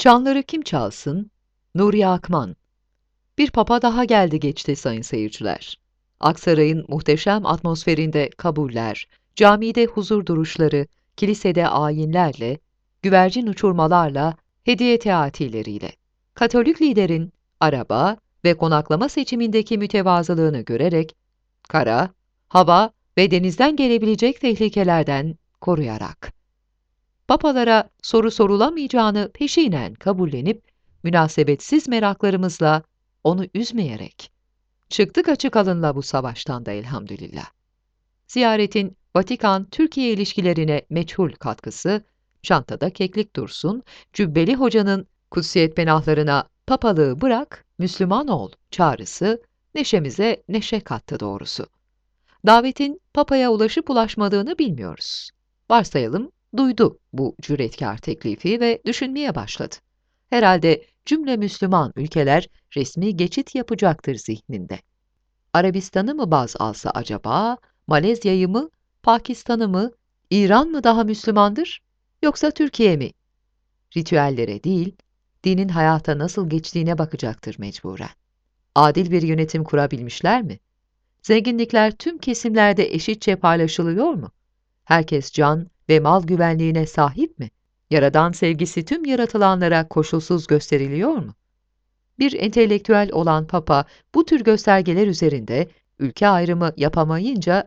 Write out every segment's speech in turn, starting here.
Çanları kim çalsın? Nuri Akman. Bir papa daha geldi geçti sayın seyirciler. Aksaray'ın muhteşem atmosferinde kabuller, camide huzur duruşları, kilisede ayinlerle, güvercin uçurmalarla, hediye teatilleriyle. Katolik liderin araba ve konaklama seçimindeki mütevazılığını görerek, kara, hava ve denizden gelebilecek tehlikelerden koruyarak. Papalara soru sorulamayacağını peşinen kabullenip, münasebetsiz meraklarımızla onu üzmeyerek. Çıktık açık alınla bu savaştan da elhamdülillah. Ziyaretin Vatikan-Türkiye ilişkilerine meçhul katkısı, çantada keklik dursun, Cübbeli Hoca'nın kutsiyet penahlarına papalığı bırak, Müslüman ol çağrısı, neşemize neşe kattı doğrusu. Davetin papaya ulaşıp ulaşmadığını bilmiyoruz. Varsayalım, duydu bu cüretkar teklifi ve düşünmeye başladı. Herhalde cümle Müslüman ülkeler resmi geçit yapacaktır zihninde. Arabistan'ı mı baz alsa acaba, Malezya'yı mı, Pakistan'ı mı, İran mı daha Müslümandır, yoksa Türkiye mi? Ritüellere değil, dinin hayata nasıl geçtiğine bakacaktır mecburen. Adil bir yönetim kurabilmişler mi? Zenginlikler tüm kesimlerde eşitçe paylaşılıyor mu? Herkes can ve mal güvenliğine sahip mi? Yaradan sevgisi tüm yaratılanlara koşulsuz gösteriliyor mu? Bir entelektüel olan Papa bu tür göstergeler üzerinde ülke ayrımı yapamayınca,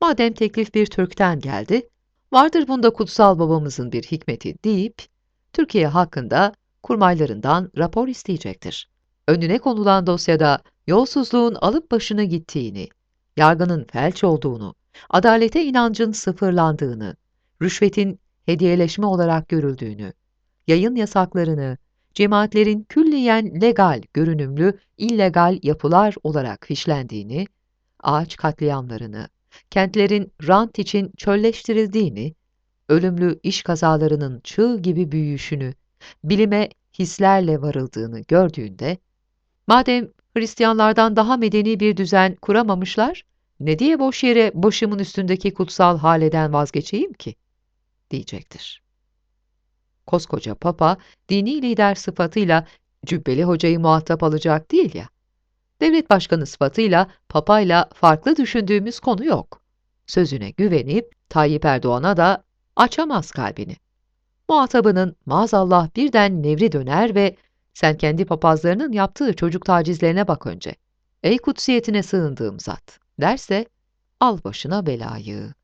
madem teklif bir Türk'ten geldi, vardır bunda kutsal babamızın bir hikmeti deyip, Türkiye hakkında kurmaylarından rapor isteyecektir. Önüne konulan dosyada yolsuzluğun alıp başını gittiğini, yargının felç olduğunu, adalete inancın sıfırlandığını, rüşvetin hediyeleşme olarak görüldüğünü, yayın yasaklarını, cemaatlerin külliyen legal görünümlü illegal yapılar olarak fişlendiğini, ağaç katliamlarını, kentlerin rant için çölleştirildiğini, ölümlü iş kazalarının çığ gibi büyüyüşünü, bilime hislerle varıldığını gördüğünde, madem Hristiyanlardan daha medeni bir düzen kuramamışlar, ne diye boş yere başımın üstündeki kutsal haleden vazgeçeyim ki? Diyecektir. Koskoca papa, dini lider sıfatıyla Cübbeli Hoca'yı muhatap alacak değil ya. Devlet başkanı sıfatıyla papayla farklı düşündüğümüz konu yok. Sözüne güvenip Tayyip Erdoğan'a da açamaz kalbini. Muhatabının maazallah birden nevri döner ve sen kendi papazlarının yaptığı çocuk tacizlerine bak önce. Ey kutsiyetine sığındığım zat derse al başına belayı.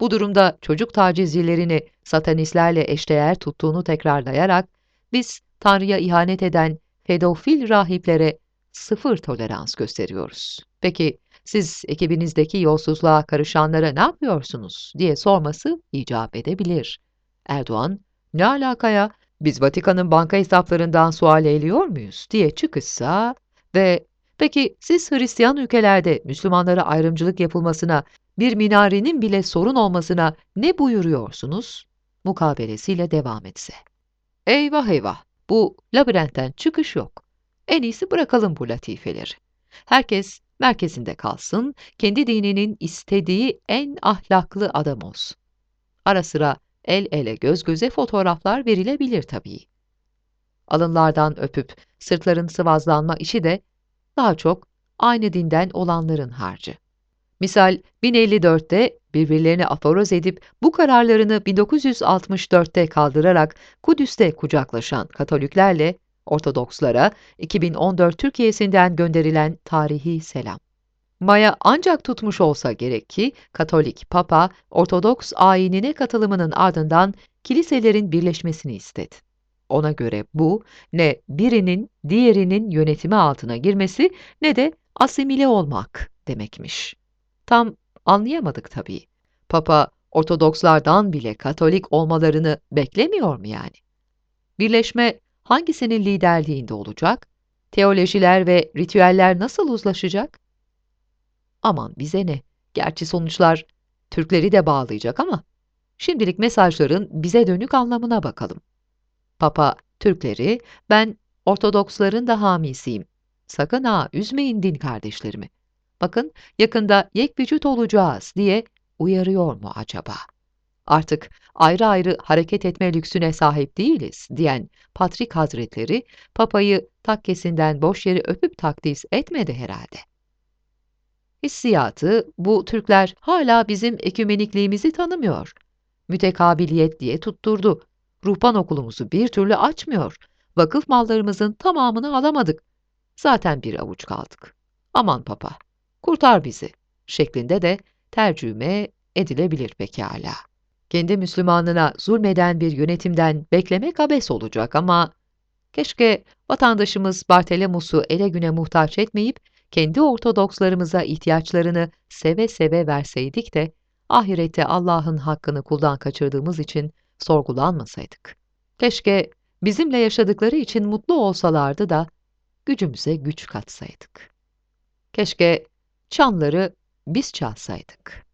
Bu durumda çocuk tacizcilerini satanistlerle eşdeğer tuttuğunu tekrarlayarak biz Tanrı'ya ihanet eden pedofil rahiplere sıfır tolerans gösteriyoruz. Peki siz ekibinizdeki yolsuzluğa karışanlara ne yapıyorsunuz diye sorması icap edebilir. Erdoğan, ne alakaya biz Vatikan'ın banka hesaplarından sual ediyor muyuz diye çıkışsa ve peki siz Hristiyan ülkelerde Müslümanlara ayrımcılık yapılmasına bir minarenin bile sorun olmasına ne buyuruyorsunuz? Mukabelesiyle devam etse. Eyvah eyvah, bu labirentten çıkış yok. En iyisi bırakalım bu latifeleri. Herkes merkezinde kalsın, kendi dininin istediği en ahlaklı adam olsun. Ara sıra el ele göz göze fotoğraflar verilebilir tabii. Alınlardan öpüp sırtların sıvazlanma işi de daha çok aynı dinden olanların harcı. Misal 1054'te birbirlerini aforoz edip bu kararlarını 1964'te kaldırarak Kudüs'te kucaklaşan Katoliklerle Ortodokslara 2014 Türkiye'sinden gönderilen tarihi selam. Maya ancak tutmuş olsa gerek ki Katolik Papa Ortodoks ayinine katılımının ardından kiliselerin birleşmesini istedi. Ona göre bu ne birinin diğerinin yönetimi altına girmesi ne de asimile olmak demekmiş. Tam anlayamadık tabii. Papa Ortodokslardan bile Katolik olmalarını beklemiyor mu yani? Birleşme hangisinin liderliğinde olacak? Teolojiler ve ritüeller nasıl uzlaşacak? Aman bize ne? Gerçi sonuçlar Türkleri de bağlayacak ama şimdilik mesajların bize dönük anlamına bakalım. Papa Türkleri, ben Ortodoksların da hamisiyim. Sakın ha üzmeyin din kardeşlerimi. Bakın yakında yek vücut olacağız diye uyarıyor mu acaba? Artık ayrı ayrı hareket etme lüksüne sahip değiliz diyen Patrik Hazretleri, Papa'yı takkesinden boş yeri öpüp takdis etmedi herhalde. Hissiyatı, bu Türkler hala bizim ekümenikliğimizi tanımıyor. Mütekabiliyet diye tutturdu. Ruhban okulumuzu bir türlü açmıyor. Vakıf mallarımızın tamamını alamadık. Zaten bir avuç kaldık. Aman papa, kurtar bizi şeklinde de tercüme edilebilir pekala. Kendi Müslümanına zulmeden bir yönetimden beklemek abes olacak ama keşke vatandaşımız Bartelemus'u ele güne muhtaç etmeyip kendi Ortodokslarımıza ihtiyaçlarını seve seve verseydik de ahirette Allah'ın hakkını kuldan kaçırdığımız için sorgulanmasaydık. Keşke bizimle yaşadıkları için mutlu olsalardı da gücümüze güç katsaydık. Keşke çanları biz çalsaydık.